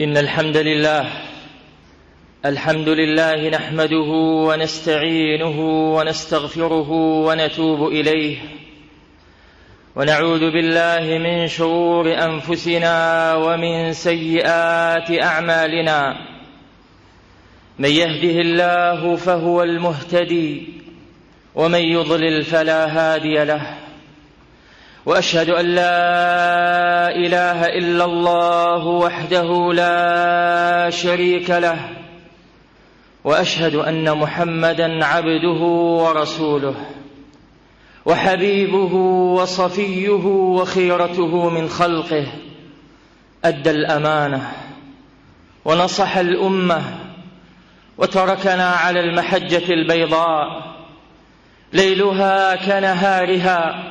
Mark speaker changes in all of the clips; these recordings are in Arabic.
Speaker 1: إن الحمد لله الحمد لله نحمده ونستعينه ونستغفره ونتوب إليه ونعوذ بالله من شرور أنفسنا ومن سيئات أعمالنا من يهده الله فهو المهتدي ومن يضلل فلا هادي له واشهد ان لا اله الا الله وحده لا شريك له واشهد ان محمدا عبده ورسوله وحبيبه وصفيه وخيرته من خلقه ادى الامانه ونصح الامه وتركنا على المحجه البيضاء ليلها كنهارها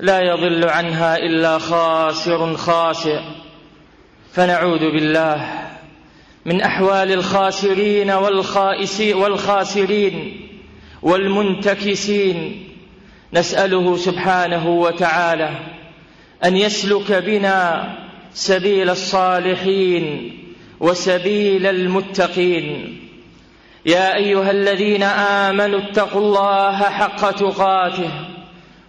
Speaker 1: لا يضل عنها إلا خاسر خاسر فنعوذ بالله من أحوال الخاسرين والخاسرين والمنتكسين نسأله سبحانه وتعالى أن يسلك بنا سبيل الصالحين وسبيل المتقين يا أيها الذين آمنوا اتقوا الله حق تقاته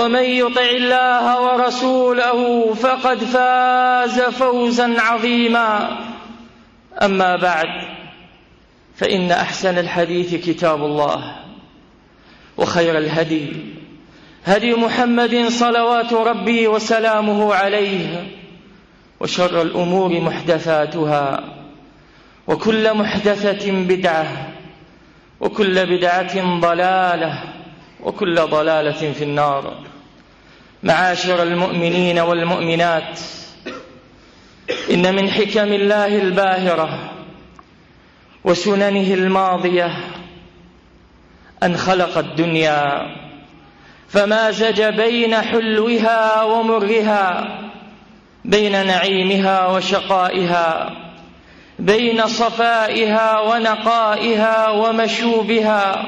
Speaker 1: ومن يطع الله ورسوله فقد فاز فوزا عظيما أما بعد فإن أحسن الحديث كتاب الله وخير الهدي هدي محمد صلوات ربي وسلامه عليه وشر الأمور محدثاتها وكل محدثة بدعة وكل بدعة ضلالة وكل ضلالة في النار معاشر المؤمنين والمؤمنات إن من حكم الله الباهرة وسننه الماضية أن خلق الدنيا فمازج بين حلوها ومرها بين نعيمها وشقائها بين صفائها ونقائها ومشوبها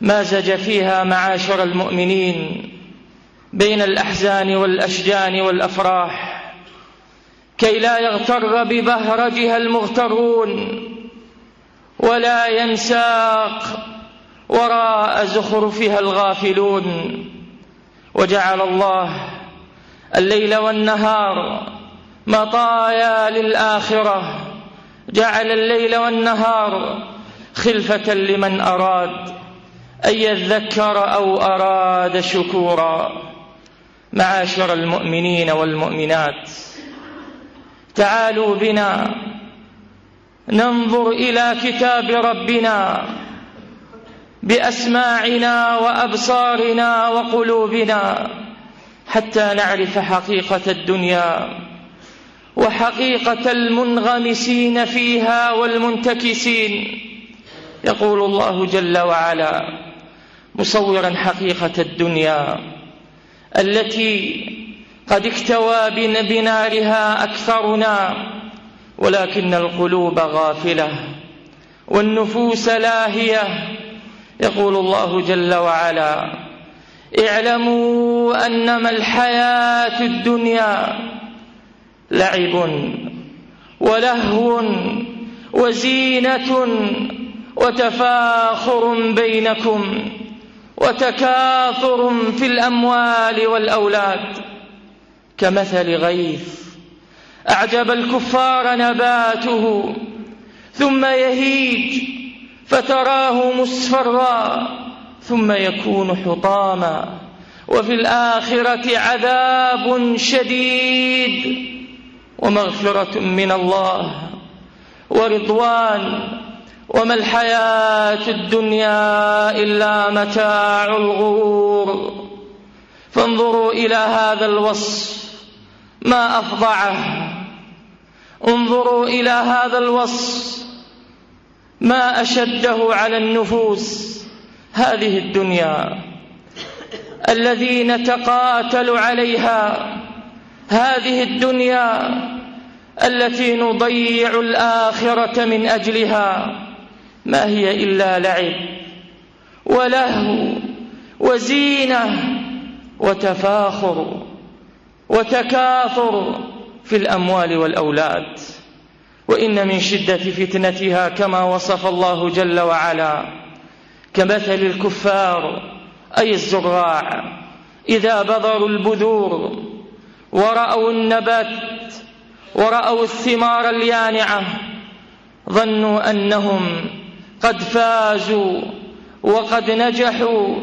Speaker 1: مازج فيها معاشر المؤمنين بين الأحزان والأشجان والأفراح كي لا يغتر ببهرجها المغترون ولا ينساق وراء زخرفها الغافلون وجعل الله الليل والنهار مطايا للآخرة جعل الليل والنهار خلفة لمن أراد أن يذكر أو أراد شكورا معاشر المؤمنين والمؤمنات تعالوا بنا ننظر إلى كتاب ربنا بأسماعنا وأبصارنا وقلوبنا حتى نعرف حقيقة الدنيا وحقيقة المنغمسين فيها والمنتكسين يقول الله جل وعلا مصورا حقيقة الدنيا التي قد اكتوى بنارها أكثرنا ولكن القلوب غافلة والنفوس لاهية يقول الله جل وعلا اعلموا أنما الحياة الدنيا لعب ولهو وزينة وتفاخر بينكم وتكاثر في الأموال والأولاد كمثل غيث أعجب الكفار نباته ثم يهيج فتراه مسفرا ثم يكون حطاما وفي الآخرة عذاب شديد ومغفرة من الله ورضوان وما الحياة الدنيا إلا متاع الغرور فانظروا إلى هذا الوصف ما أفضعه انظروا إلى هذا الوصف ما أشده على النفوس هذه الدنيا الذي نتقاتل عليها هذه الدنيا التي نضيع الآخرة من أجلها ما هي إلا لعب ولهو وزينة وتفاخر وتكاثر في الأموال والأولاد وإن من شدة فتنتها كما وصف الله جل وعلا كمثل الكفار أي الزراع إذا بذروا البذور ورأوا النبات ورأوا الثمار اليانعة ظنوا أنهم قد فازوا وقد نجحوا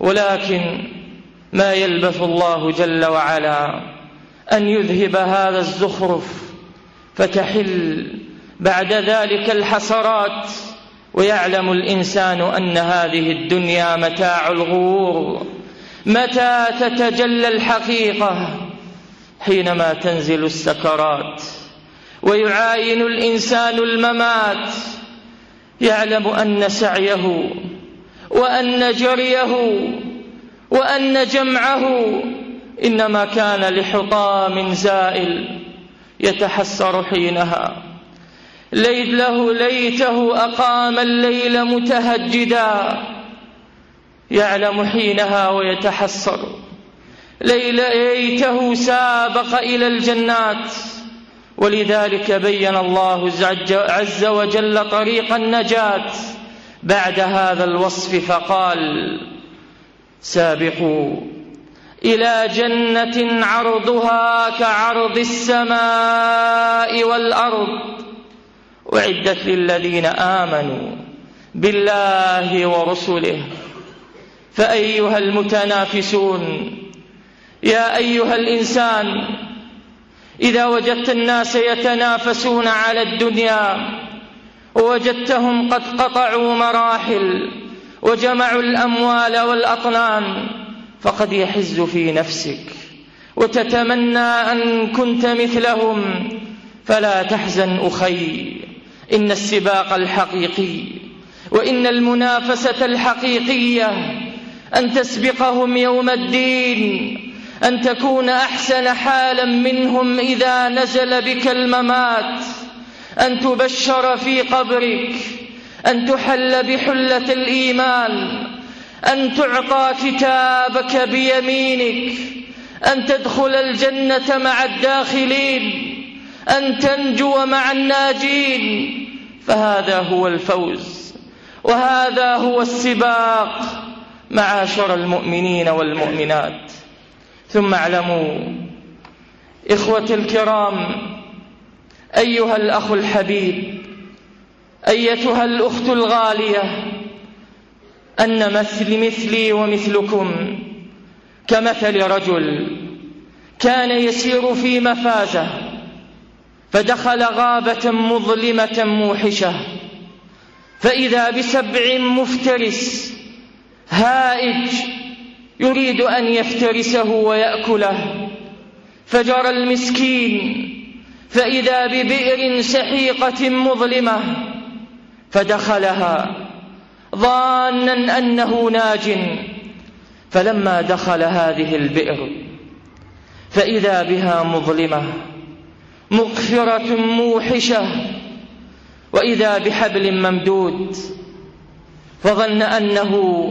Speaker 1: ولكن ما يلبث الله جل وعلا أن يذهب هذا الزخرف فتحل بعد ذلك الحسرات ويعلم الإنسان أن هذه الدنيا متاع الغرور متى تتجلى الحقيقة حينما تنزل السكرات ويعاين الإنسان الممات يعلم أن سعيه وأن جريه وأن جمعه إنما كان لحطام زائل يتحسر حينها ليت له ليته أقام الليل متهجدا يعلم حينها ويتحسر ليت ليته سابق إلى الجنات ولذلك بين الله عز وجل طريق النجاة بعد هذا الوصف فقال سابقوا إلى جنة عرضها كعرض السماء والأرض أعدت للذين آمنوا بالله ورسله فأيها المتنافسون يا أيها الإنسان إذا وجدت الناس يتنافسون على الدنيا ووجدتهم قد قطعوا مراحل وجمعوا الأموال والأطنان فقد يحز في نفسك وتتمنى أن كنت مثلهم فلا تحزن أخي إن السباق الحقيقي وإن المنافسة الحقيقية أن تسبقهم يوم الدين أن تكون أحسن حالا منهم إذا نزل بك الممات أن تبشر في قبرك أن تحل بحلة الإيمان أن تعطى كتابك بيمينك أن تدخل الجنة مع الداخلين أن تنجو مع الناجين فهذا هو الفوز وهذا هو السباق معاشر المؤمنين والمؤمنات ثم اعلموا إخوة الكرام أيها الأخ الحبيب أيتها الأخت الغالية أن مثل مثلي ومثلكم كمثل رجل كان يسير في مفازة فدخل غابة مظلمة موحشة فإذا بسبع مفترس هائج يريد أن يفترسه ويأكله فجرى المسكين فإذا ببئر سحيقة مظلمة فدخلها ظانا أنه ناج فلما دخل هذه البئر فإذا بها مظلمة مقفرة موحشة وإذا بحبل ممدود فظن أنه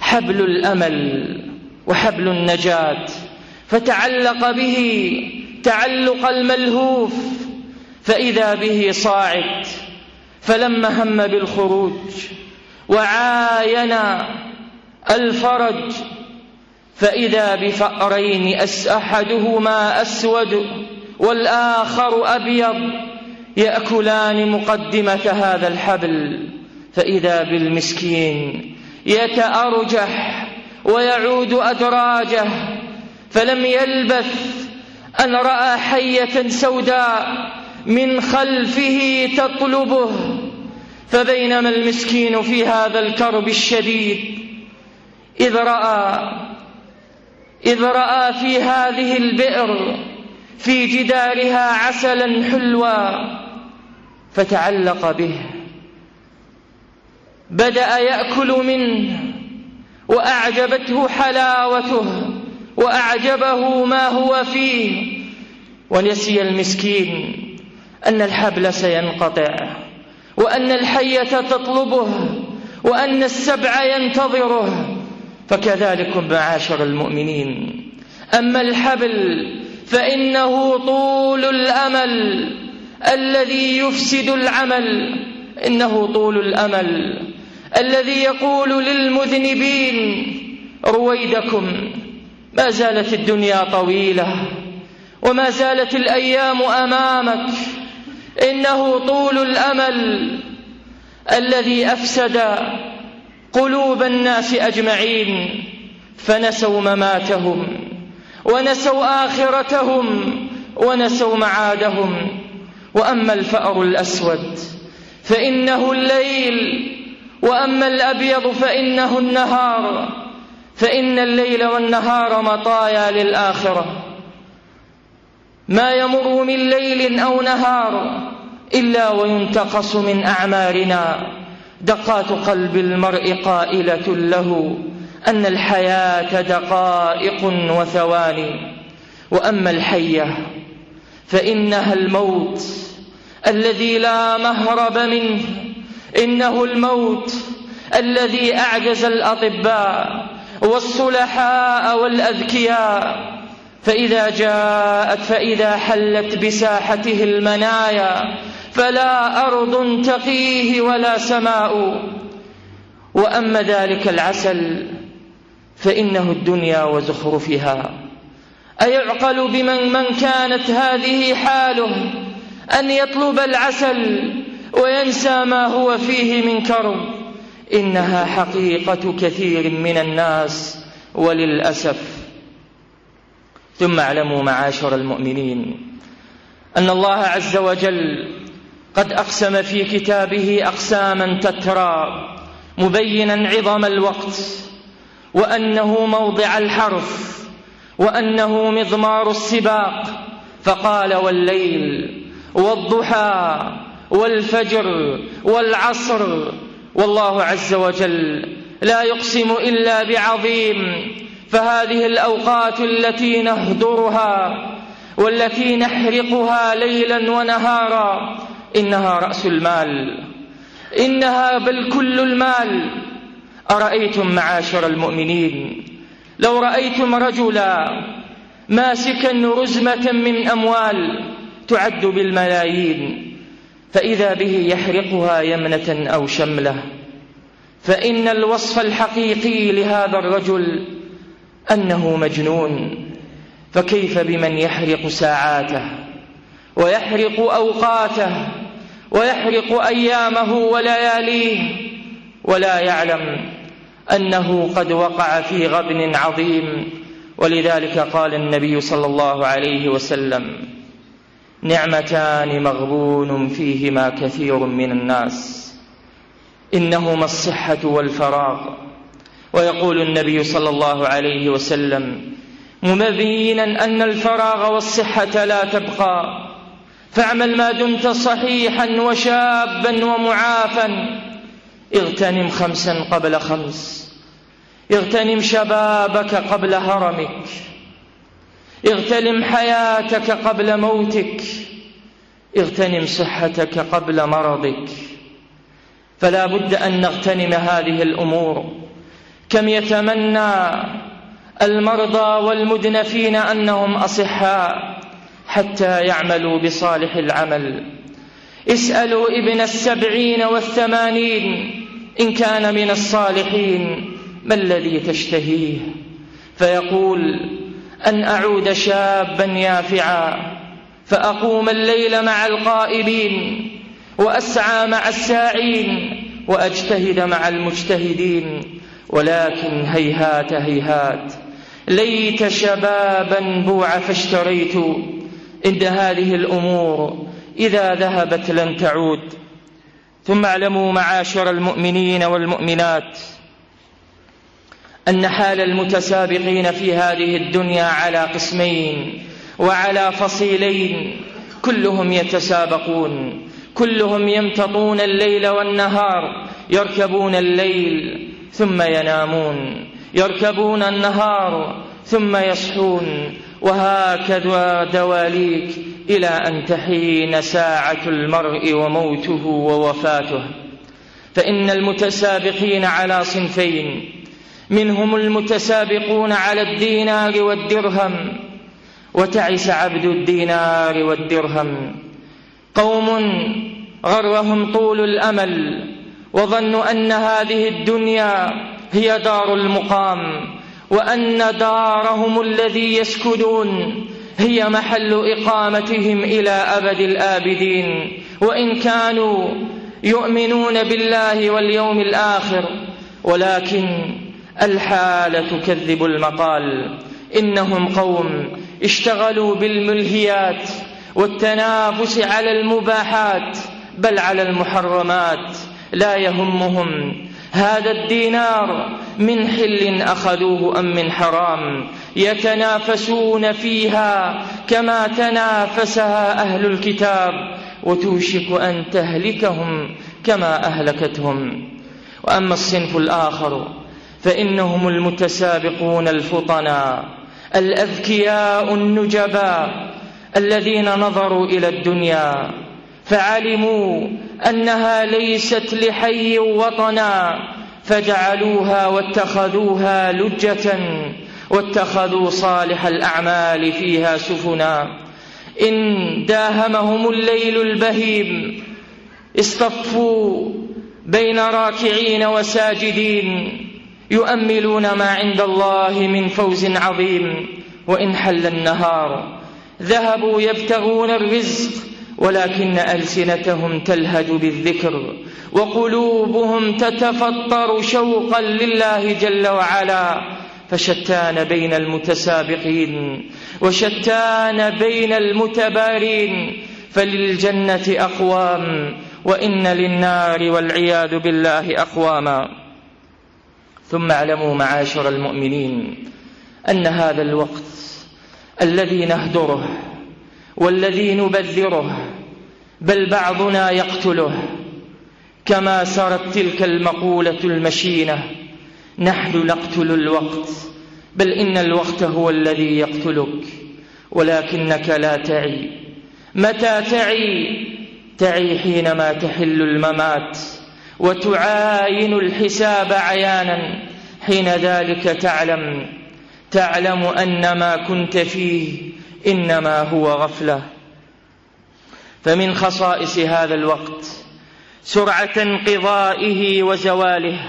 Speaker 1: حبل الأمل وحبل النجاة فتعلق به تعلق الملهوف فإذا به صاعد فلما هم بالخروج وعاين الفرج فإذا بفأرين أحدهما أسود والآخر أبيض يأكلان مقدمة هذا الحبل فإذا بالمسكين يتأرجح ويعود أدراجه فلم يلبث أن رأى حية سوداء من خلفه تطلبه فبينما المسكين في هذا الكرب الشديد إذ رأى إذ رأى في هذه البئر في جدارها عسلا حلوا فتعلق به بدأ يأكل منه وأعجبته حلاوته وأعجبه ما هو فيه ونسي المسكين أن الحبل سينقطع وأن الحية تطلبه وأن السبع ينتظره فكذلكم معاشر المؤمنين أما الحبل فإنه طول الأمل الذي يفسد العمل إنه طول الأمل الذي يقول للمذنبين رويدكم ما زالت الدنيا طويلة وما زالت الأيام أمامك إنه طول الأمل الذي أفسد قلوب الناس أجمعين فنسوا مماتهم ونسوا آخرتهم ونسوا معادهم وأما الفأر الأسود فإنه الليل وأما الأبيض فإنه النهار فإن الليل والنهار مطايا للآخرة ما يمر من ليل أو نهار إلا وينتقص من أعمارنا دقات قلب المرء قائلة له أن الحياة دقائق وثواني وأما الحية فإنها الموت الذي لا مهرب منه إنه الموت الذي أعجز الأطباء والصلحاء والأذكياء فإذا جاءت فإذا حلت بساحته المنايا فلا أرض تقيه ولا سماء وأما ذلك العسل فإنه الدنيا وزخرفها أيعقل بمن من كانت هذه حاله أن يطلب العسل وينسى ما هو فيه من كرم إنها حقيقة كثير من الناس وللأسف ثم اعلموا معاشر المؤمنين أن الله عز وجل قد أقسم في كتابه أقساما تترى مبينا عظم الوقت وأنه موضع الحرف وأنه مضمار السباق فقال والليل والضحى والفجر والعصر والله عز وجل لا يقسم إلا بعظيم فهذه الأوقات التي نهدرها والتي نحرقها ليلا ونهارا إنها رأس المال إنها بل كل المال أرأيتم معاشر المؤمنين لو رأيتم رجلا ماسكا رزمة من أموال تعد بالملايين فإذا به يحرقها يمنة أو شملة فإن الوصف الحقيقي لهذا الرجل أنه مجنون فكيف بمن يحرق ساعاته ويحرق أوقاته ويحرق أيامه ولياليه ولا يعلم أنه قد وقع في غبن عظيم ولذلك قال النبي صلى الله عليه وسلم نعمتان مغبون فيهما كثير من الناس إنهما الصحة والفراغ ويقول النبي صلى الله عليه وسلم مبينا أن الفراغ والصحة لا تبقى فاعمل ما دمت صحيحا وشابا ومعافا اغتنم خمسا قبل خمس اغتنم شبابك قبل هرمك اغتنم حياتك قبل موتك اغتنم صحتك قبل مرضك فلا بد أن نغتنم هذه الأمور كم يتمنى المرضى والمدنفين أنهم أصحاء حتى يعملوا بصالح العمل اسألوا ابن السبعين والثمانين إن كان من الصالحين ما الذي تشتهيه فيقول أن أعود شابا يافعا فأقوم الليل مع القائبين وأسعى مع الساعين وأجتهد مع المجتهدين ولكن هيهات هيهات ليت شبابا بوع فاشتريت إن هذه الأمور إذا ذهبت لن تعود ثم اعلموا معاشر المؤمنين والمؤمنات أن حال المتسابقين في هذه الدنيا على قسمين وعلى فصيلين كلهم يتسابقون كلهم يمتطون الليل والنهار يركبون الليل ثم ينامون يركبون النهار ثم يصحون وهكذا دواليك إلى أن تحين ساعة المرء وموته ووفاته فإن المتسابقين على صنفين منهم المتسابقون على الدينار والدرهم وتعس عبد الدينار والدرهم قوم غرهم طول الأمل وظنوا أن هذه الدنيا هي دار المقام وأن دارهم الذي يسكنون هي محل إقامتهم إلى أبد الآبدين وإن كانوا يؤمنون بالله واليوم الآخر ولكن الحالة تكذب المقال إنهم قوم اشتغلوا بالملهيات والتنافس على المباحات بل على المحرمات لا يهمهم هذا الدينار من حل أخذوه أم من حرام يتنافسون فيها كما تنافسها أهل الكتاب وتوشك أن تهلكهم كما أهلكتهم وأما الصنف الآخر فإنهم المتسابقون الفطنا الأذكياء النجباء الذين نظروا إلى الدنيا فعلموا أنها ليست لحي وطنا فجعلوها واتخذوها لجة واتخذوا صالح الأعمال فيها سفنا إن داهمهم الليل البهيم اصطفوا بين راكعين وساجدين يؤملون ما عند الله من فوز عظيم وإن حل النهار ذهبوا يبتغون الرزق ولكن ألسنتهم تلهج بالذكر وقلوبهم تتفطر شوقا لله جل وعلا فشتان بين المتسابقين وشتان بين المتبارين فللجنة أقوام وإن للنار والعياذ بالله أقواما ثم اعلموا معاشر المؤمنين أن هذا الوقت الذي نهدره والذي نبذره بل بعضنا يقتله كما سرت تلك المقولة المشينة نحن نقتل الوقت بل إن الوقت هو الذي يقتلك ولكنك لا تعي متى تعي تعي حينما تحل الممات وتعاين الحساب عيانا حين ذلك تعلم تعلم أن ما كنت فيه إنما هو غفلة فمن خصائص هذا الوقت سرعة انقضائه وزواله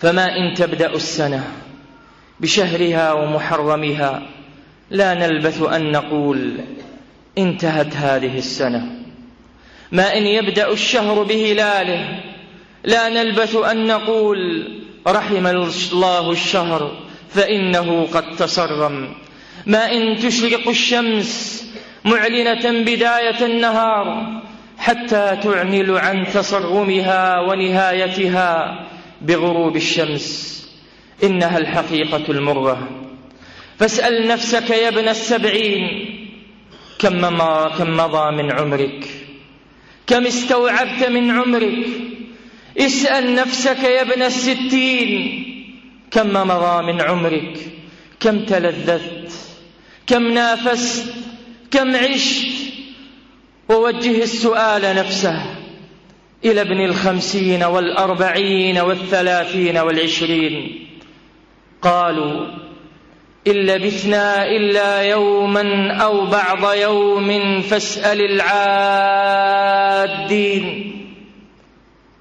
Speaker 1: فما إن تبدأ السنة بشهرها ومحرمها لا نلبث أن نقول انتهت هذه السنة ما إن يبدأ الشهر بهلاله لا نلبث أن نقول رحم الله الشهر فإنه قد تصرم ما إن تشرق الشمس معلنة بداية النهار حتى تعمل عن تصرمها ونهايتها بغروب الشمس إنها الحقيقة المرة فاسأل نفسك يا ابن السبعين كم مضى من عمرك كم استوعبت من عمرك اسأل نفسك يا ابن الستين كم مضى من عمرك كم تلذذت كم نافست كم عشت ووجه السؤال نفسه إلى ابن الخمسين والأربعين والثلاثين والعشرين قالوا إن لبثنا إلا يوما أو بعض يوم فاسأل العادين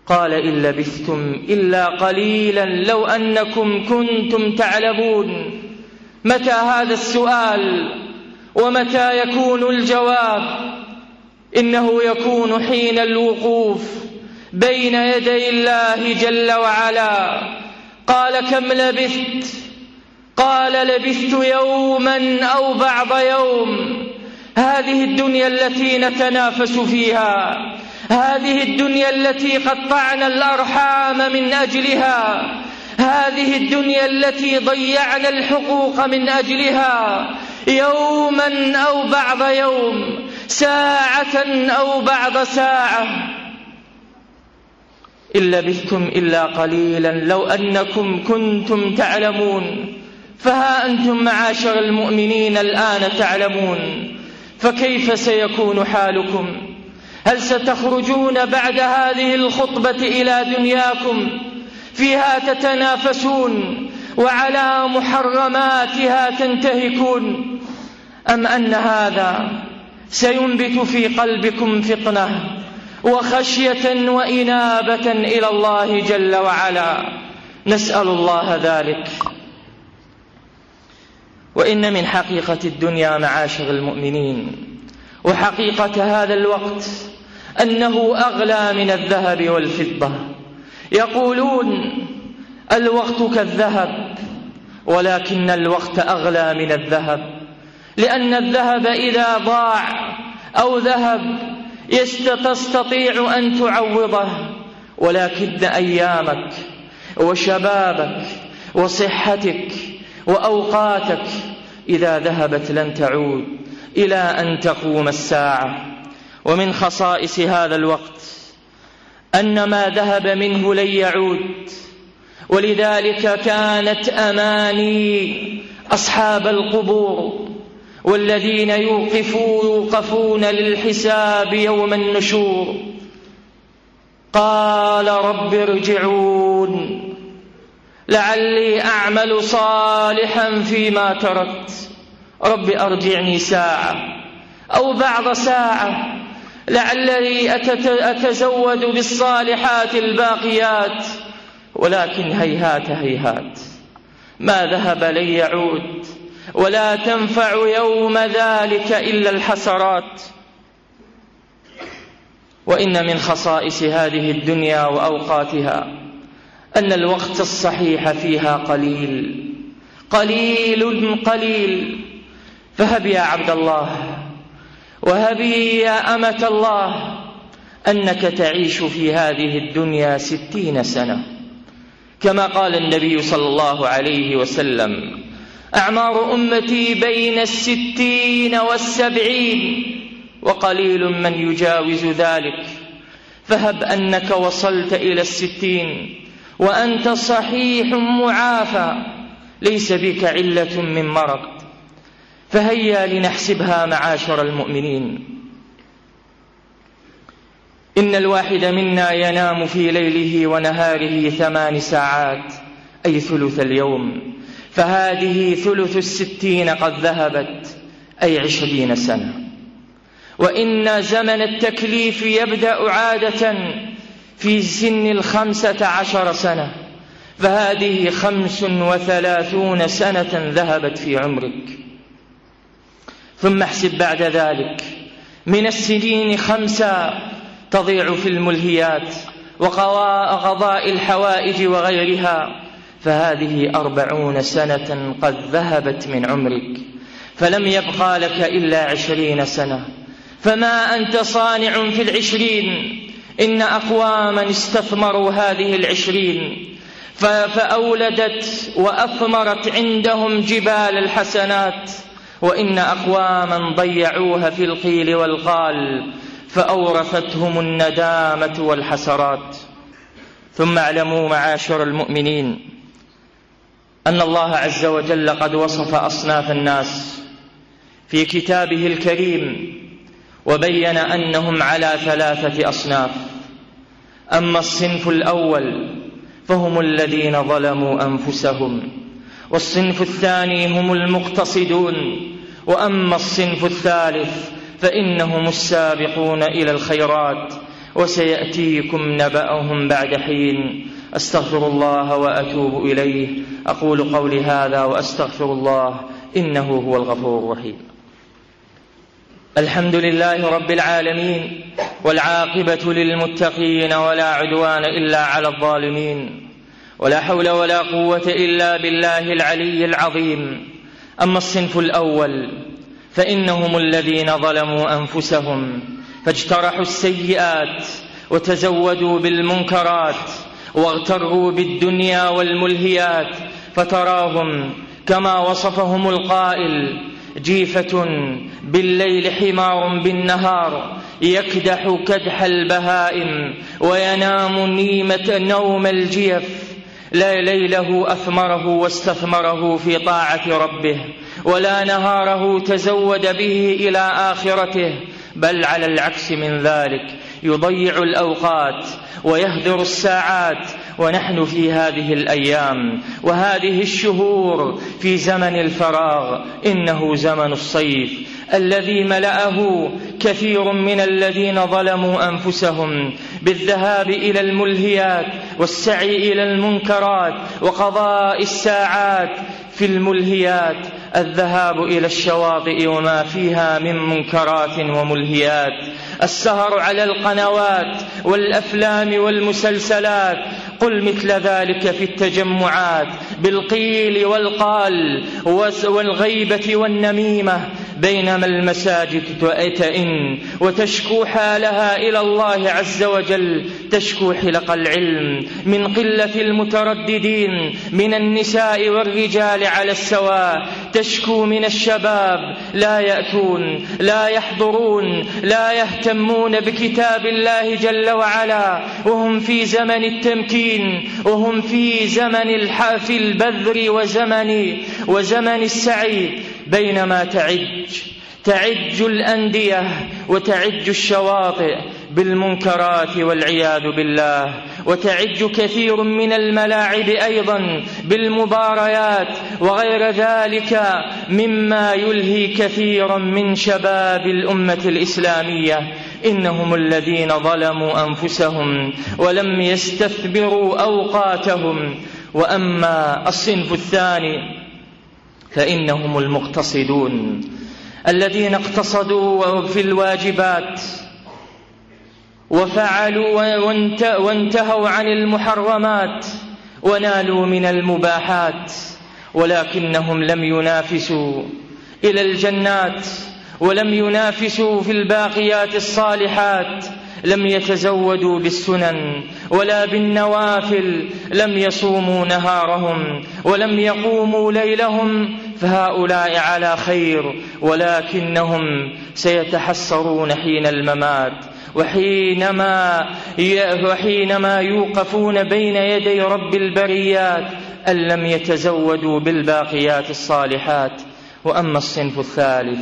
Speaker 1: قال إن لبثتم إلا قليلا لو أنكم كنتم تعلمون متى هذا السؤال ومتى يكون الجواب إنه يكون حين الوقوف بين يدي الله جل وعلا قال كم لبثت لبثت يوما أو بعض يوم هذه الدنيا التي نتنافس فيها هذه الدنيا التي قطعنا الأرحام من أجلها هذه الدنيا التي ضيعنا الحقوق من أجلها يوما أو بعض يوم ساعة أو بعض ساعة إن لبثتم إلا قليلا لو أنكم كنتم تعلمون فها أنتم معاشر المؤمنين الآن تعلمون فكيف سيكون حالكم هل ستخرجون بعد هذه الخطبة إلى دنياكم فيها تتنافسون وعلى محرماتها تنتهكون أم أن هذا سينبت في قلبكم فطنة وخشية وإنابة إلى الله جل وعلا نسأل الله ذلك وإن من حقيقة الدنيا معاشر المؤمنين وحقيقة هذا الوقت أنه أغلى من الذهب والفضة يقولون الوقت كالذهب ولكن الوقت أغلى من الذهب لأن الذهب إذا ضاع أو ذهب تستطيع أن تعوضه ولكن أيامك وشبابك وصحتك وأوقاتك إذا ذهبت لن تعود إلى أن تقوم الساعة ومن خصائص هذا الوقت أن ما ذهب منه لن يعود ولذلك كانت أماني أصحاب القبور والذين يوقفوا يوقفون للحساب يوم النشور قال رب ارجعون لعلي أعمل صالحا فيما تركت رب أرجعني ساعة أو بعض ساعة لعلي أتزود بالصالحات الباقيات ولكن هيهات هيهات ما ذهب لي يعود ولا تنفع يوم ذلك إلا الحسرات وإن من خصائص هذه الدنيا وأوقاتها أن الوقت الصحيح فيها قليل قليل قليل فهب يا عبد الله وهبي يا أمة الله أنك تعيش في هذه الدنيا ستين سنة كما قال النبي صلى الله عليه وسلم أعمار أمتي بين الستين والسبعين وقليل من يجاوز ذلك فهب أنك وصلت إلى الستين وأنت صحيح معافى ليس بك علة من مرض فهيا لنحسبها معاشر المؤمنين إن الواحد منا ينام في ليله ونهاره ثمان ساعات أي ثلث اليوم فهذه ثلث الستين قد ذهبت أي عشرين سنة وإن زمن التكليف يبدأ عادةً في سن الخمسة عشر سنة فهذه خمس وثلاثون سنة ذهبت في عمرك ثم احسب بعد ذلك من السنين خمسة تضيع في الملهيات وقضاء الحوائج وغيرها فهذه أربعون سنة قد ذهبت من عمرك فلم يبقى لك إلا عشرين سنة فما أنت صانع في العشرين إن أقواما استثمروا هذه العشرين فأولدت وأثمرت عندهم جبال الحسنات وإن أقواما ضيعوها في القيل والقال فأورثتهم الندامة والحسرات ثم اعلموا معاشر المؤمنين أن الله عز وجل قد وصف أصناف الناس في كتابه الكريم وبين أنهم على ثلاثة أصناف أما الصنف الأول فهم الذين ظلموا أنفسهم والصنف الثاني هم المقتصدون وأما الصنف الثالث فإنهم السابقون إلى الخيرات وسيأتيكم نبأهم بعد حين أستغفر الله وأتوب إليه أقول قولي هذا وأستغفر الله إنه هو الغفور الرحيم الحمد لله رب العالمين والعاقبة للمتقين ولا عدوان إلا على الظالمين ولا حول ولا قوة إلا بالله العلي العظيم أما الصنف الأول فإنهم الذين ظلموا أنفسهم فاجترحوا السيئات وتزودوا بالمنكرات واغتروا بالدنيا والملهيات فتراهم كما وصفهم القائل جيفة بالليل حمار بالنهار يكدح كدح البهائم وينام نيمة نوم الجيف لا ليله أثمره واستثمره في طاعة ربه ولا نهاره تزود به إلى آخرته بل على العكس من ذلك يضيع الاوقات ويهدر الساعات ونحن في هذه الايام وهذه الشهور في زمن الفراغ انه زمن الصيف الذي ملأه كثير من الذين ظلموا أنفسهم بالذهاب إلى الملهيات والسعي إلى المنكرات وقضاء الساعات في الملهيات الذهاب إلى الشواطئ وما فيها من منكرات وملهيات السهر على القنوات والأفلام والمسلسلات قل مثل ذلك في التجمعات بالقيل والقال والغيبة والنميمة بينما المساجد تئن وتشكو حالها إلى الله عز وجل تشكو حلق العلم من قلة المترددين من النساء والرجال على السواء تشكو من الشباب لا يأتون لا يحضرون لا يهتمون بكتاب الله جل وعلا وهم في زمن التمكين الدين وهم في زمن الحاف البذر وزمن وزمن السعي بينما تعج تعج الأندية وتعج الشواطئ بالمنكرات والعياذ بالله وتعج كثير من الملاعب أيضا بالمباريات وغير ذلك مما يلهي كثيرا من شباب الأمة الإسلامية إنهم الذين ظلموا أنفسهم ولم يستثمروا أوقاتهم وأما الصنف الثاني فإنهم المقتصدون الذين اقتصدوا في الواجبات وفعلوا وانتهوا عن المحرمات ونالوا من المباحات ولكنهم لم ينافسوا إلى الجنات ولم ينافسوا في الباقيات الصالحات لم يتزودوا بالسنن ولا بالنوافل لم يصوموا نهارهم ولم يقوموا ليلهم فهؤلاء على خير ولكنهم سيتحسرون حين الممات وحينما وحينما يوقفون بين يدي رب البريات أن لم يتزودوا بالباقيات الصالحات وأما الصنف الثالث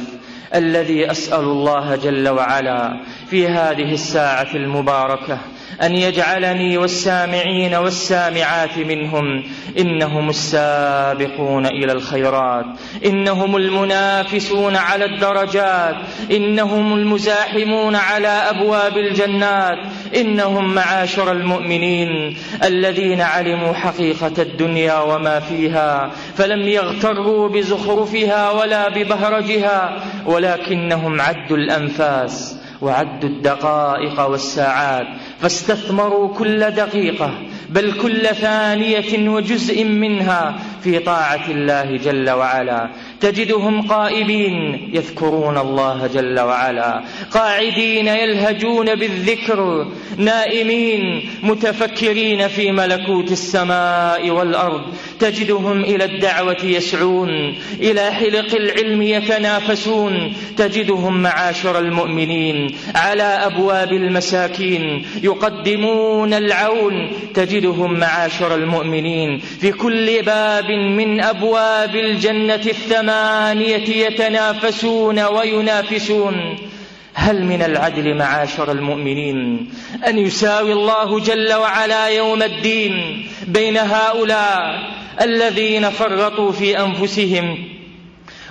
Speaker 1: الذي اسال الله جل وعلا في هذه الساعه المباركه ان يجعلني والسامعين والسامعات منهم انهم السابقون الى الخيرات انهم المنافسون على الدرجات انهم المزاحمون على ابواب الجنات إنهم معاشر المؤمنين الذين علموا حقيقة الدنيا وما فيها فلم يغتروا بزخرفها ولا ببهرجها ولكنهم عدوا الأنفاس وعدوا الدقائق والساعات فاستثمروا كل دقيقة بل كل ثانية وجزء منها في طاعة الله جل وعلا تجدهم قائمين يذكرون الله جل وعلا قاعدين يلهجون بالذكر نائمين متفكرين في ملكوت السماء والأرض تجدهم إلى الدعوة يسعون إلى حلق العلم يتنافسون تجدهم معاشر المؤمنين على أبواب المساكين يقدمون العون تجدهم معاشر المؤمنين في كل باب من أبواب الجنة الثمان الثمانية يتنافسون وينافسون هل من العدل معاشر المؤمنين أن يساوي الله جل وعلا يوم الدين بين هؤلاء الذين فرطوا في أنفسهم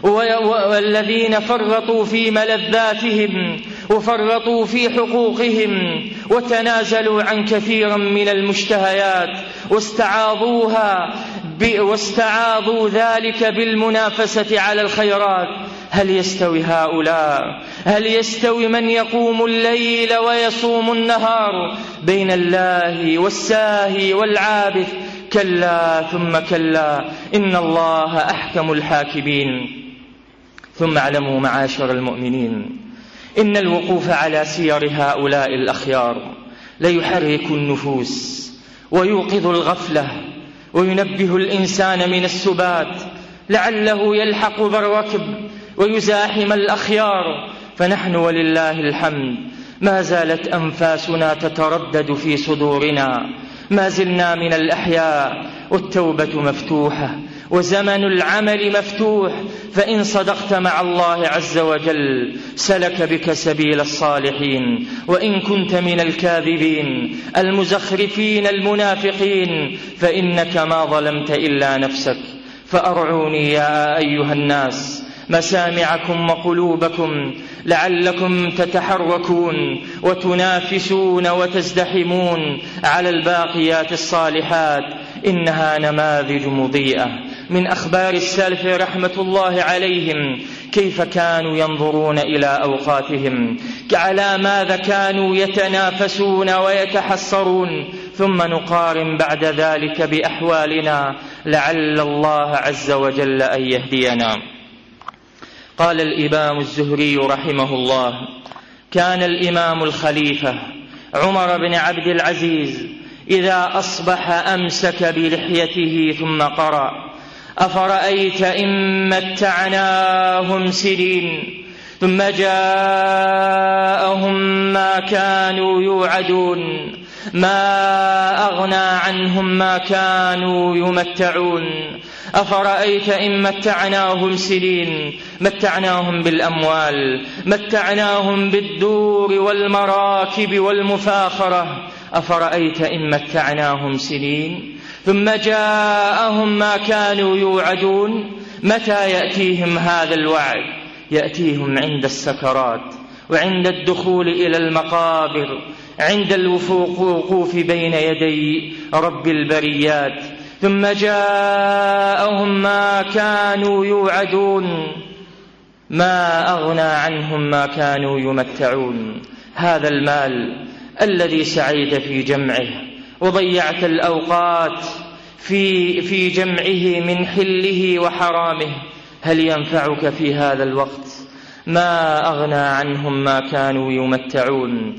Speaker 1: والذين فرطوا في ملذاتهم وفرطوا في حقوقهم وتنازلوا عن كثير من المشتهيات واستعاضوها واستعاضوا ذلك بالمنافسة على الخيرات هل يستوي هؤلاء هل يستوي من يقوم الليل ويصوم النهار بين الله والساهي والعابث كلا ثم كلا إن الله أحكم الحاكمين ثم اعلموا معاشر المؤمنين إن الوقوف على سير هؤلاء الأخيار ليحرك النفوس ويوقظ الغفله وينبه الإنسان من السبات لعله يلحق بالركب ويزاحم الأخيار فنحن ولله الحمد ما زالت أنفاسنا تتردد في صدورنا ما زلنا من الأحياء والتوبة مفتوحة وزمن العمل مفتوح فإن صدقت مع الله عز وجل سلك بك سبيل الصالحين وإن كنت من الكاذبين المزخرفين المنافقين فإنك ما ظلمت إلا نفسك فأرعوني يا أيها الناس مسامعكم وقلوبكم لعلكم تتحركون وتنافسون وتزدحمون على الباقيات الصالحات إنها نماذج مضيئة من أخبار السلف رحمة الله عليهم كيف كانوا ينظرون إلى أوقاتهم على ماذا كانوا يتنافسون ويتحسرون ثم نقارن بعد ذلك بأحوالنا لعل الله عز وجل أن يهدينا قال الإمام الزهري رحمه الله كان الإمام الخليفة عمر بن عبد العزيز إذا أصبح أمسك بلحيته ثم قرأ أفرأيت إن متعناهم سنين ثم جاءهم ما كانوا يوعدون ما أغنى عنهم ما كانوا يمتعون أفرأيت إن متعناهم سنين متعناهم بالأموال متعناهم بالدور والمراكب والمفاخرة أفرأيت إن متعناهم سنين ثم جاءهم ما كانوا يوعدون متى يأتيهم هذا الوعد يأتيهم عند السكرات وعند الدخول إلى المقابر عند الوقوف بين يدي رب البريات ثم جاءهم ما كانوا يوعدون ما أغنى عنهم ما كانوا يمتعون هذا المال الذي سعيت في جمعه وضيعت الأوقات في, في جمعه من حله وحرامه هل ينفعك في هذا الوقت ما أغنى عنهم ما كانوا يمتعون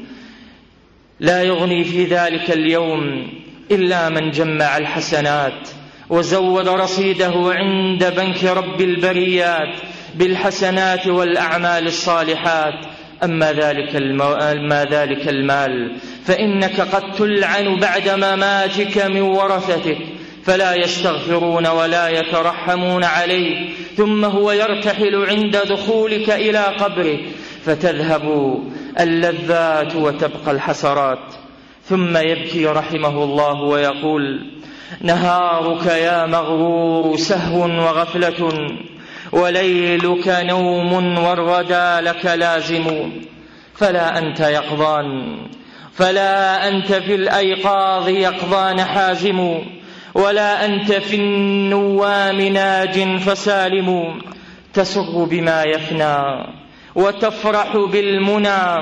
Speaker 1: لا يغني في ذلك اليوم إلا من جمع الحسنات وزود رصيده عند بنك رب البريات بالحسنات والأعمال الصالحات أما ذلك, المو... ما ذلك المال فإنك قد تلعن بعد مماتك من ورثتك فلا يستغفرون ولا يترحمون عليه ثم هو يرتحل عند دخولك إلى قبره فتذهب اللذات وتبقى الحسرات ثم يبكي رحمه الله ويقول نهارك يا مغرور سهو وغفله وليلك نوم والردى لك لازم فلا أنت يقظان فلا أنت في الأيقاظ يقظان حازم ولا أنت في النوام ناج فسالم تسر بما يفنى وتفرح بالمنى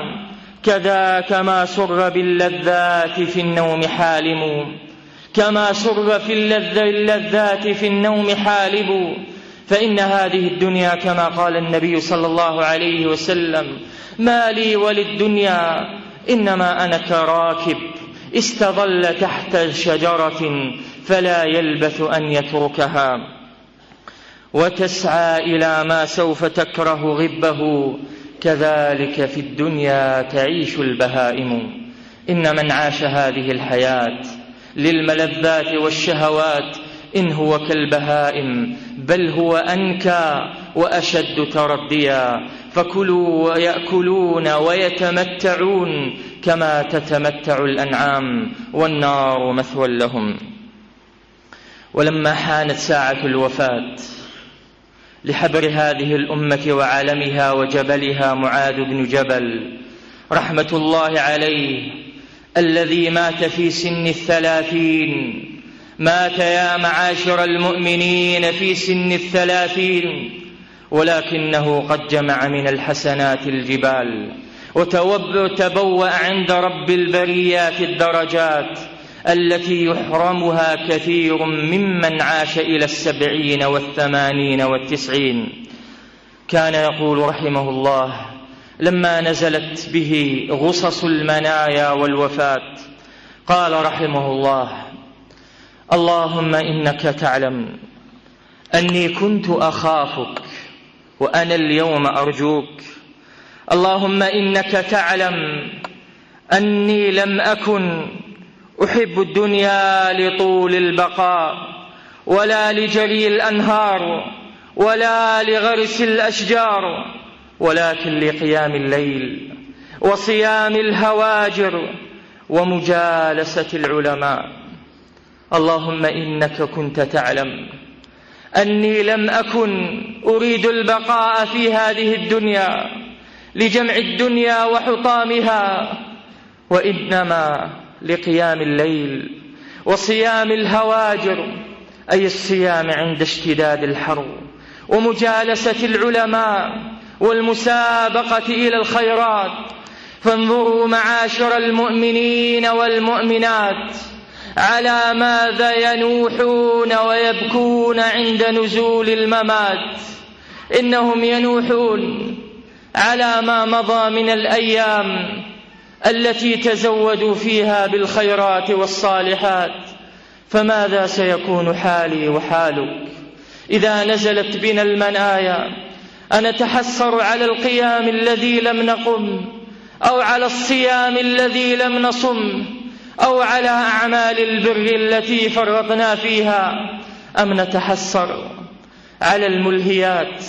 Speaker 1: كذا كما سر باللذات في النوم حالم كما سر في اللذات في النوم حالب فان هذه الدنيا كما قال النبي صلى الله عليه وسلم ما لي وللدنيا انما انا كراكب استظل تحت شجره فلا يلبث ان يتركها وتسعى الى ما سوف تكره غبه كذلك في الدنيا تعيش البهائم ان من عاش هذه الحياه للملذات والشهوات إن هو كالبهائم بل هو أنكى وأشد ترديا فكلوا ويأكلون ويتمتعون كما تتمتع الأنعام والنار مثوى لهم ولما حانت ساعة الوفاة لحبر هذه الأمة وعالمها وجبلها معاذ بن جبل رحمة الله عليه الذي مات في سن الثلاثين مات يا معاشر المؤمنين في سن الثلاثين ولكنه قد جمع من الحسنات الجبال وتبوأ عند رب البريات الدرجات التي يحرمها كثير ممن عاش إلى السبعين والثمانين والتسعين كان يقول رحمه الله لما نزلت به غصص المنايا والوفات قال رحمه الله اللهم إنك تعلم أني كنت أخافك وأنا اليوم أرجوك اللهم إنك تعلم أني لم أكن أحب الدنيا لطول البقاء ولا لجري الأنهار ولا لغرس الأشجار ولكن لقيام الليل وصيام الهواجر ومجالسة العلماء اللهم إنك كنت تعلم أني لم أكن أريد البقاء في هذه الدنيا لجمع الدنيا وحطامها وإنما لقيام الليل وصيام الهواجر أي الصيام عند اشتداد الحر ومجالسة العلماء والمسابقة إلى الخيرات فانظروا معاشر المؤمنين والمؤمنات على ماذا ينوحون ويبكون عند نزول الممات إنهم ينوحون على ما مضى من الأيام التي تزودوا فيها بالخيرات والصالحات فماذا سيكون حالي وحالك إذا نزلت بنا المنايا أنتحسر على القيام الذي لم نقم أو على الصيام الذي لم نصم أو على أعمال البر التي فرطنا فيها أم نتحسر على الملهيات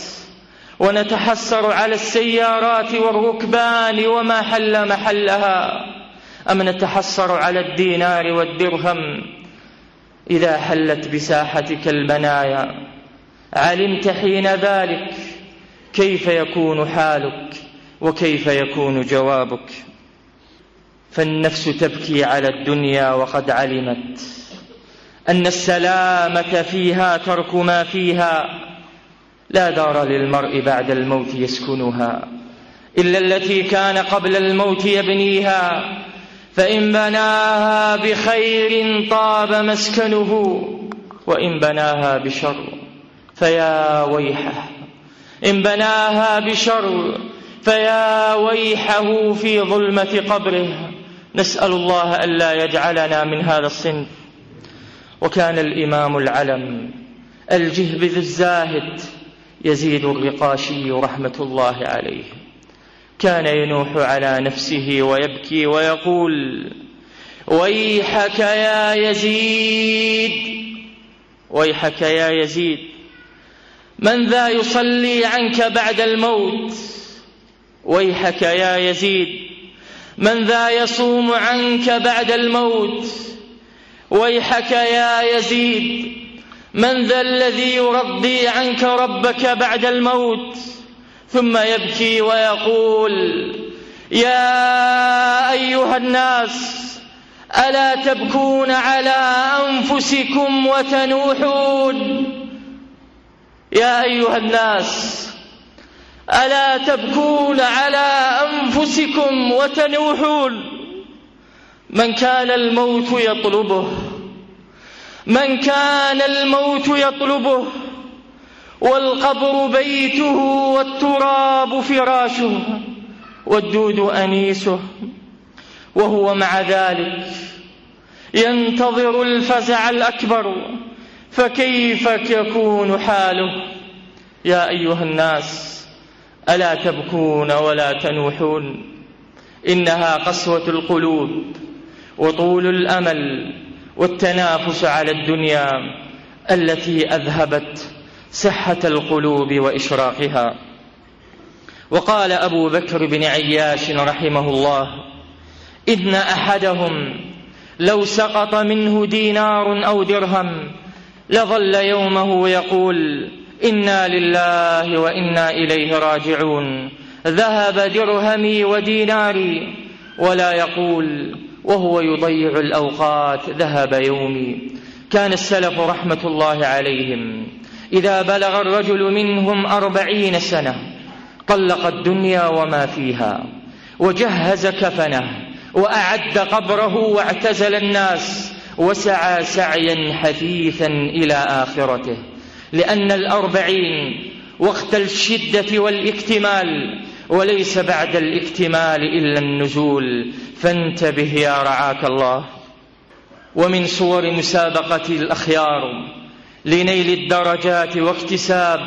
Speaker 1: ونتحسر على السيارات والركبان وما حل محلها أم نتحسر على الدينار والدرهم إذا حلت بساحتك المنايا علمت حين ذلك كيف يكون حالك وكيف يكون جوابك فالنفس تبكي على الدنيا وقد علمت أن السلامة فيها ترك ما فيها لا دار للمرء بعد الموت يسكنها إلا التي كان قبل الموت يبنيها فإن بناها بخير طاب مسكنه وإن بناها بشر فيا ويحه إن بناها بشر فيا ويحه في ظلمة قبره نسأل الله ألا يجعلنا من هذا الصنف وكان الإمام العلم الجهبذ الزاهد يزيد الرقاشي رحمة الله عليه كان ينوح على نفسه ويبكي ويقول ويحك يا يزيد ويحك يا يزيد من ذا يصلي عنك بعد الموت ويحك يا يزيد من ذا يصوم عنك بعد الموت ويحك يا يزيد من ذا الذي يرضي عنك ربك بعد الموت ثم يبكي ويقول يا أيها الناس ألا تبكون على أنفسكم وتنوحون يا أيها الناس ألا تبكون على أنفسكم وتنوحون من كان الموت يطلبه من كان الموت يطلبه والقبر بيته والتراب فراشه والدود أنيسه وهو مع ذلك ينتظر الفزع الأكبر فكيف يكون حاله يا أيها الناس ألا تبكون ولا تنوحون إنها قسوة القلوب وطول الأمل والتنافس على الدنيا التي أذهبت صحة القلوب وإشراقها وقال أبو بكر بن عياش رحمه الله إن أحدهم لو سقط منه دينار أو درهم لظل يومه يقول إنا لله وإنا إليه راجعون ذهب درهمي وديناري ولا يقول وهو يضيع الأوقات ذهب يومي كان السلف رحمة الله عليهم إذا بلغ الرجل منهم أربعين سنة طلق الدنيا وما فيها وجهز كفنه وأعد قبره واعتزل الناس وسعى سعيا حثيثا إلى آخرته لأن الأربعين وقت الشدة والاكتمال وليس بعد الاكتمال إلا النزول فانتبه يا رعاك الله ومن صور مسابقة الأخيار لنيل الدرجات واكتساب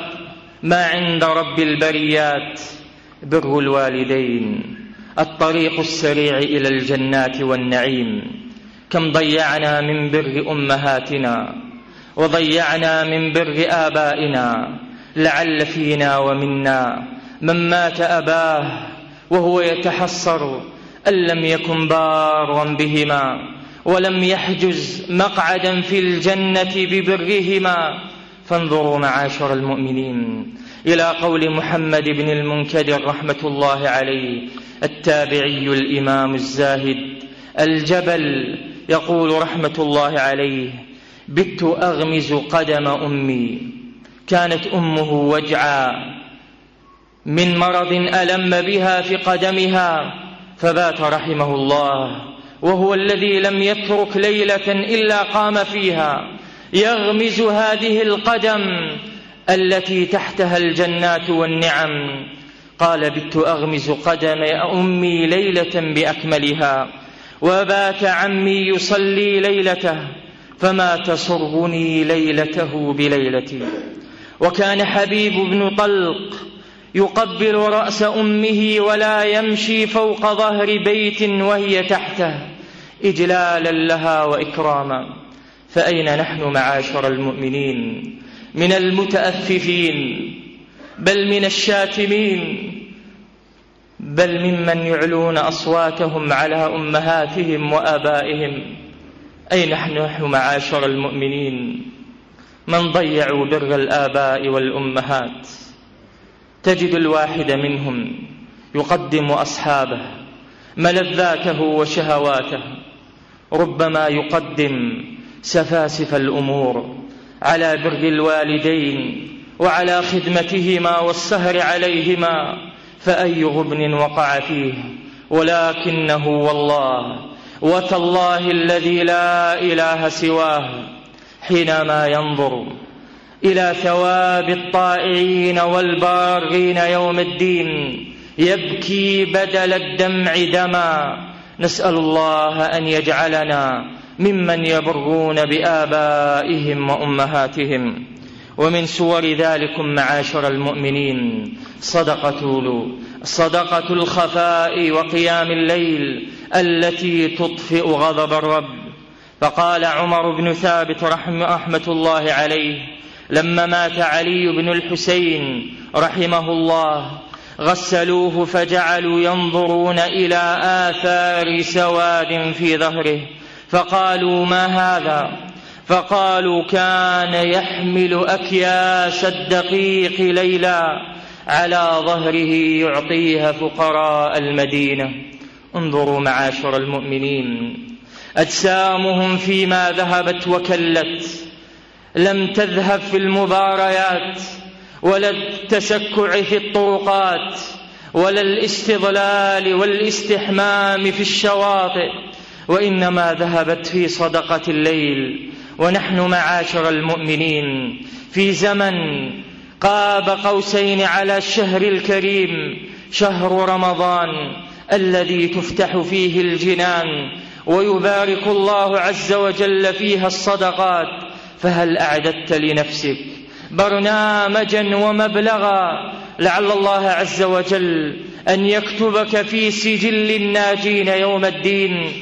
Speaker 1: ما عند رب البريات بر الوالدين الطريق السريع إلى الجنات والنعيم كم ضيعنا من بر أمهاتنا وضيعنا من بر آبائنا لعل فينا ومنا من مات أباه وهو يتحصر أن لم يكن بارا بهما ولم يحجز مقعدا في الجنة ببرهما فانظروا معاشر المؤمنين إلى قول محمد بن المنكدر رحمة الله عليه التابعي الإمام الزاهد الجبل يقول رحمة الله عليه بت أغمز قدم أمي كانت أمه وجعا من مرض ألم بها في قدمها فبات رحمه الله وهو الذي لم يترك ليلة إلا قام فيها يغمز هذه القدم التي تحتها الجنات والنعم قال بت أغمز قدم أمي ليلة بأكملها وبات عمي يصلي ليلته فما تصرني ليلته بليلتي وكان حبيب بن طلق يقبل راس امه ولا يمشي فوق ظهر بيت وهي تحته اجلالا لها واكراما فاين نحن معاشر المؤمنين من المتأففين بل من الشاتمين بل ممن يعلون أصواتهم على أمهاتهم وآبائهم أين نحن معاشر المؤمنين من ضيعوا بر الآباء والأمهات تجد الواحد منهم يقدم أصحابه ملذاته وشهواته ربما يقدم سفاسف الأمور على بر الوالدين وعلى خدمتهما والسهر عليهما فأي غبن وقع فيه ولكنه والله وتالله الذي لا إله سواه حينما ينظر إلى ثواب الطائعين والبارين يوم الدين يبكي بدل الدمع دما نسأل الله أن يجعلنا ممن يبرون بآبائهم وأمهاتهم ومن سور ذلكم معاشر المؤمنين صدقة صدقة الخفاء وقيام الليل التي تطفئ غضب الرب فقال عمر بن ثابت رحمه الله عليه لما مات علي بن الحسين رحمه الله غسلوه فجعلوا ينظرون الى اثار سواد في ظهره فقالوا ما هذا فقالوا كان يحمل اكياس الدقيق ليلا على ظهره يعطيها فقراء المدينه انظروا معاشر المؤمنين أجسامهم فيما ذهبت وكلت لم تذهب في المباريات ولا التشكع في الطرقات ولا الاستضلال والاستحمام في الشواطئ وإنما ذهبت في صدقة الليل ونحن معاشر المؤمنين في زمن قاب قوسين على الشهر الكريم شهر رمضان الذي تفتح فيه الجنان ويبارك الله عز وجل فيها الصدقات فهل أعددت لنفسك برنامجا ومبلغا لعل الله عز وجل أن يكتبك في سجل الناجين يوم الدين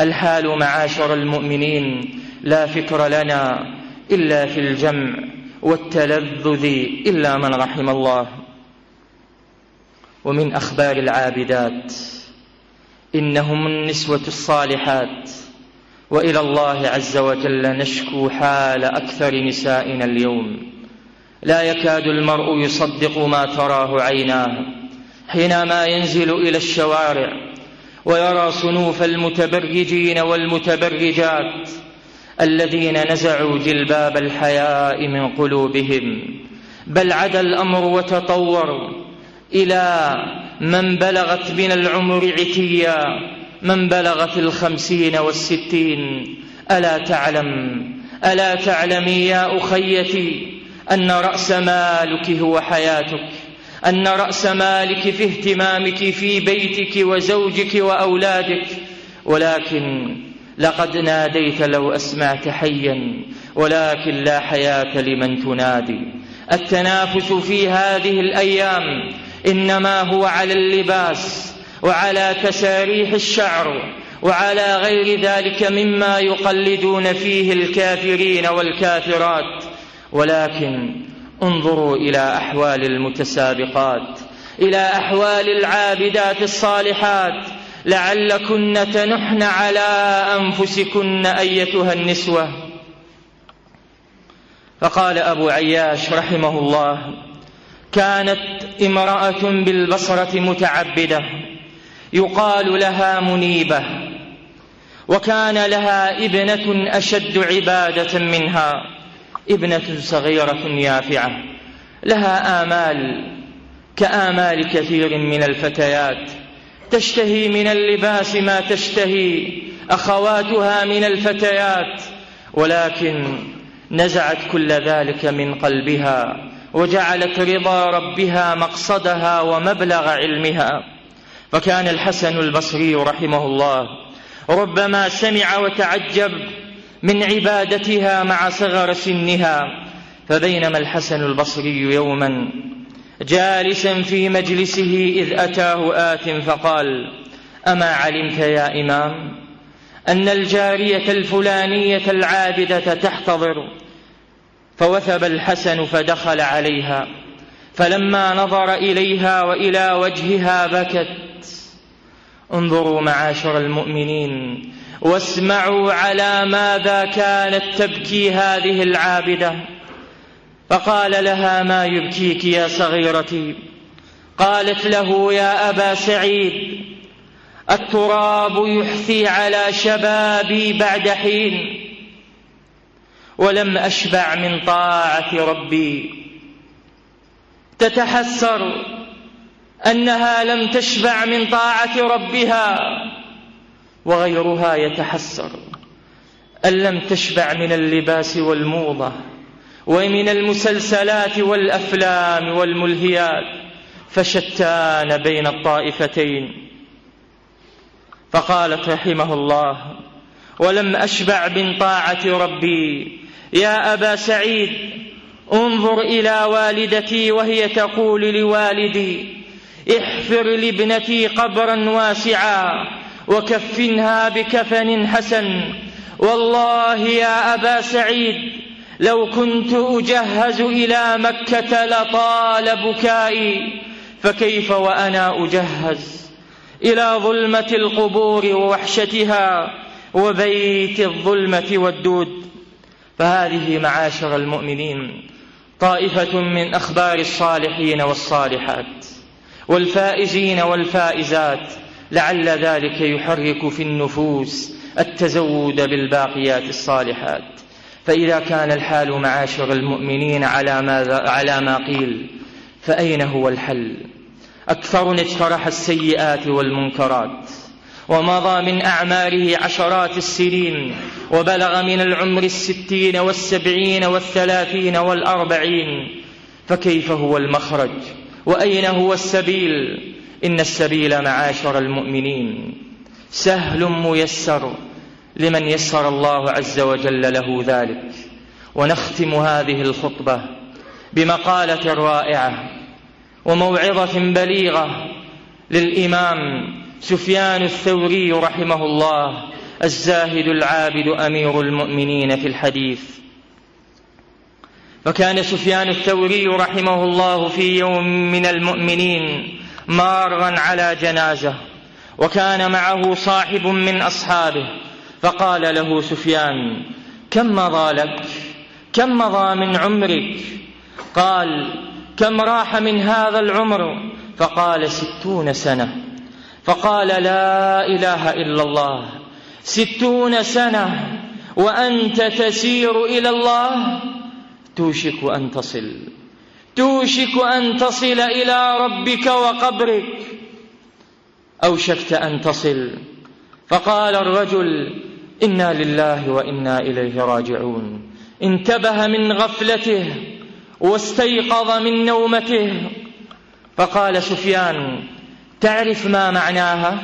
Speaker 1: الحال معاشر المؤمنين لا فكر لنا إلا في الجمع والتلذذ إلا من رحم الله ومن أخبار العابدات إنهم النسوة الصالحات وإلى الله عز وجل نشكو حال أكثر نسائنا اليوم لا يكاد المرء يصدق ما تراه عيناه حينما ينزل إلى الشوارع ويرى صنوف المتبرجين والمتبرجات الذين نزعوا جلباب الحياء من قلوبهم بل عدا الأمر وتطور إلى من بلغت من العمر عتيا من بلغت الخمسين والستين ألا تعلم ألا تعلمي يا أخيتي أن رأس مالك هو حياتك أن رأس مالك في اهتمامك في بيتك وزوجك وأولادك ولكن لقد ناديت لو أسمعت حيا ولكن لا حياة لمن تنادي التنافس في هذه الأيام إنما هو على اللباس وعلى تساريح الشعر وعلى غير ذلك مما يقلدون فيه الكافرين والكافرات ولكن انظروا إلى أحوال المتسابقات إلى أحوال العابدات الصالحات لعلكن تنحن على أنفسكن أيتها النسوة فقال أبو عياش رحمه الله كانت امرأة بالبصرة متعبدة يقال لها منيبة وكان لها ابنة أشد عبادة منها ابنة صغيرة يافعة لها آمال كآمال كثير من الفتيات تشتهي من اللباس ما تشتهي أخواتها من الفتيات ولكن نزعت كل ذلك من قلبها وجعلت رضا ربها مقصدها ومبلغ علمها فكان الحسن البصري رحمه الله ربما سمع وتعجب من عبادتها مع صغر سنها فبينما الحسن البصري يوما جالسا في مجلسه إذ أتاه آت فقال أما علمت يا إمام أن الجارية الفلانية العابدة تحتضر فوثب الحسن فدخل عليها فلما نظر اليها والى وجهها بكت انظروا معاشر المؤمنين واسمعوا على ماذا كانت تبكي هذه العابده فقال لها ما يبكيك يا صغيرتي قالت له يا ابا سعيد التراب يحثي على شبابي بعد حين ولم أشبع من طاعة ربي تتحسر أنها لم تشبع من طاعة ربها وغيرها يتحسر أن لم تشبع من اللباس والموضة ومن المسلسلات والأفلام والملهيات فشتان بين الطائفتين فقالت رحمه الله ولم أشبع من طاعة ربي يا ابا سعيد انظر الى والدتي وهي تقول لوالدي احفر لابنتي قبرا واسعا وكفنها بكفن حسن والله يا ابا سعيد لو كنت اجهز الى مكه لطال بكائي فكيف وانا اجهز الى ظلمه القبور ووحشتها وبيت الظلمه والدود فهذه معاشر المؤمنين طائفة من أخبار الصالحين والصالحات والفائزين والفائزات لعل ذلك يحرك في النفوس التزود بالباقيات الصالحات فإذا كان الحال معاشر المؤمنين على ما, على ما قيل فأين هو الحل أكثر اجترح السيئات والمنكرات ومضى من أعماله عشرات السنين وبلغ من العمر الستين والسبعين والثلاثين والأربعين فكيف هو المخرج وأين هو السبيل إن السبيل معاشر المؤمنين سهل ميسر لمن يسر الله عز وجل له ذلك ونختم هذه الخطبة بمقالة رائعة وموعظة بليغة للإمام سفيان الثوري رحمه الله الزاهد العابد امير المؤمنين في الحديث فكان سفيان الثوري رحمه الله في يوم من المؤمنين مارا على جنازه وكان معه صاحب من اصحابه فقال له سفيان كم مضى لك كم مضى من عمرك قال كم راح من هذا العمر فقال ستون سنه فقال لا إله إلا الله ستون سنة وأنت تسير إلى الله توشك أن تصل توشك أن تصل إلى ربك وقبرك أوشكت أن تصل فقال الرجل إنا لله وإنا إليه راجعون انتبه من غفلته واستيقظ من نومته فقال سفيان تعرف ما معناها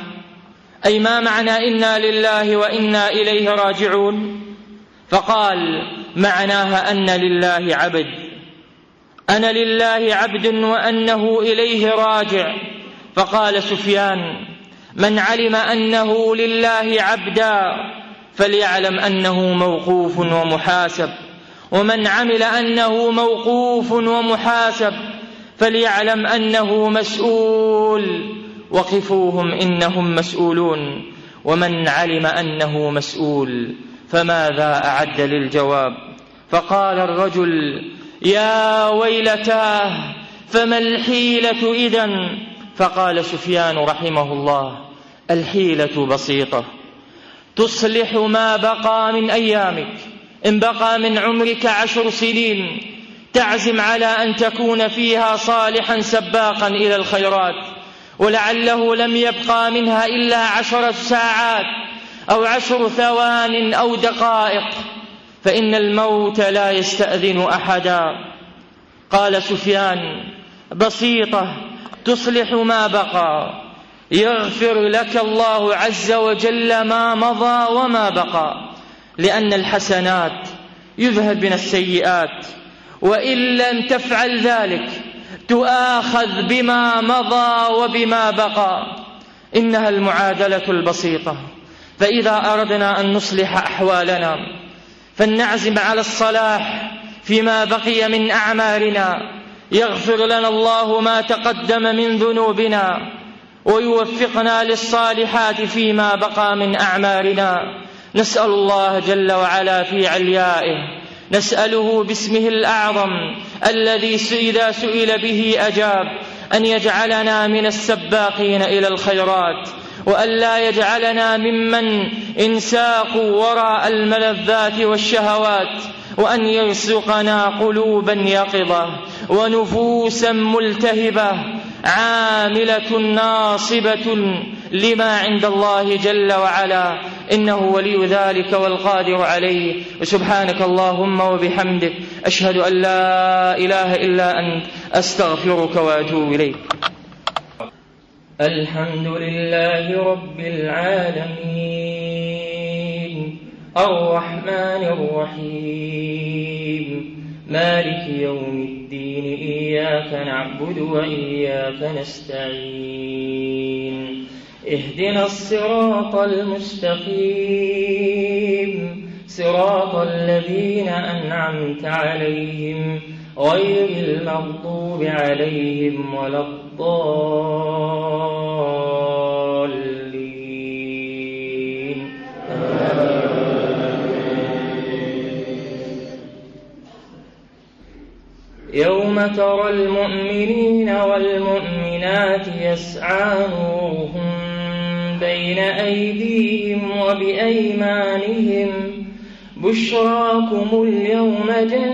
Speaker 1: أي ما معنى إنا لله وإنا إليه راجعون فقال معناها أن لله عبد أنا لله عبد وأنه إليه راجع فقال سفيان من علم أنه لله عبدا فليعلم أنه موقوف ومحاسب ومن عمل أنه موقوف ومحاسب فليعلم أنه مسؤول وقفوهم إنهم مسؤولون ومن علم أنه مسؤول فماذا أعد للجواب فقال الرجل يا ويلتاه فما الحيلة إذا فقال سفيان رحمه الله الحيلة بسيطة تصلح ما بقى من أيامك إن بقى من عمرك عشر سنين تعزم على أن تكون فيها صالحا سباقا إلى الخيرات ولعله لم يبقى منها إلا عشرة ساعات أو عشر ثوان أو دقائق فإن الموت لا يستأذن أحدا قال سفيان بسيطة تصلح ما بقى يغفر لك الله عز وجل ما مضى وما بقى لأن الحسنات يذهب من السيئات وإن لم تفعل ذلك تؤاخذ بما مضى وبما بقى إنها المعادلة البسيطة فإذا أردنا أن نصلح أحوالنا فلنعزم على الصلاح فيما بقي من أعمالنا يغفر لنا الله ما تقدم من ذنوبنا ويوفقنا للصالحات فيما بقى من أعمالنا نسأل الله جل وعلا في عليائه نسأله باسمه الأعظم الذي إذا سئل به أجاب أن يجعلنا من السباقين إلى الخيرات وألا يجعلنا ممن إن ساقوا وراء الملذات والشهوات وأن يرزقنا قلوبا يقظة ونفوسا ملتهبة عاملة ناصبة لما عند الله جل وعلا إنه ولي ذلك والقادر عليه وسبحانك اللهم وبحمدك أشهد أن لا إله إلا أنت أستغفرك وأتوب إليك الحمد لله رب العالمين الرحمن الرحيم مالك يوم الدين إياك نعبد وإياك نستعين اهدنا الصراط المستقيم صراط الذين أنعمت عليهم غير المغضوب عليهم ولا الضالين يوم ترى المؤمنين والمؤمنات يسعى نورهم بين أيديهم وبأيمانهم بشراكم اليوم جنة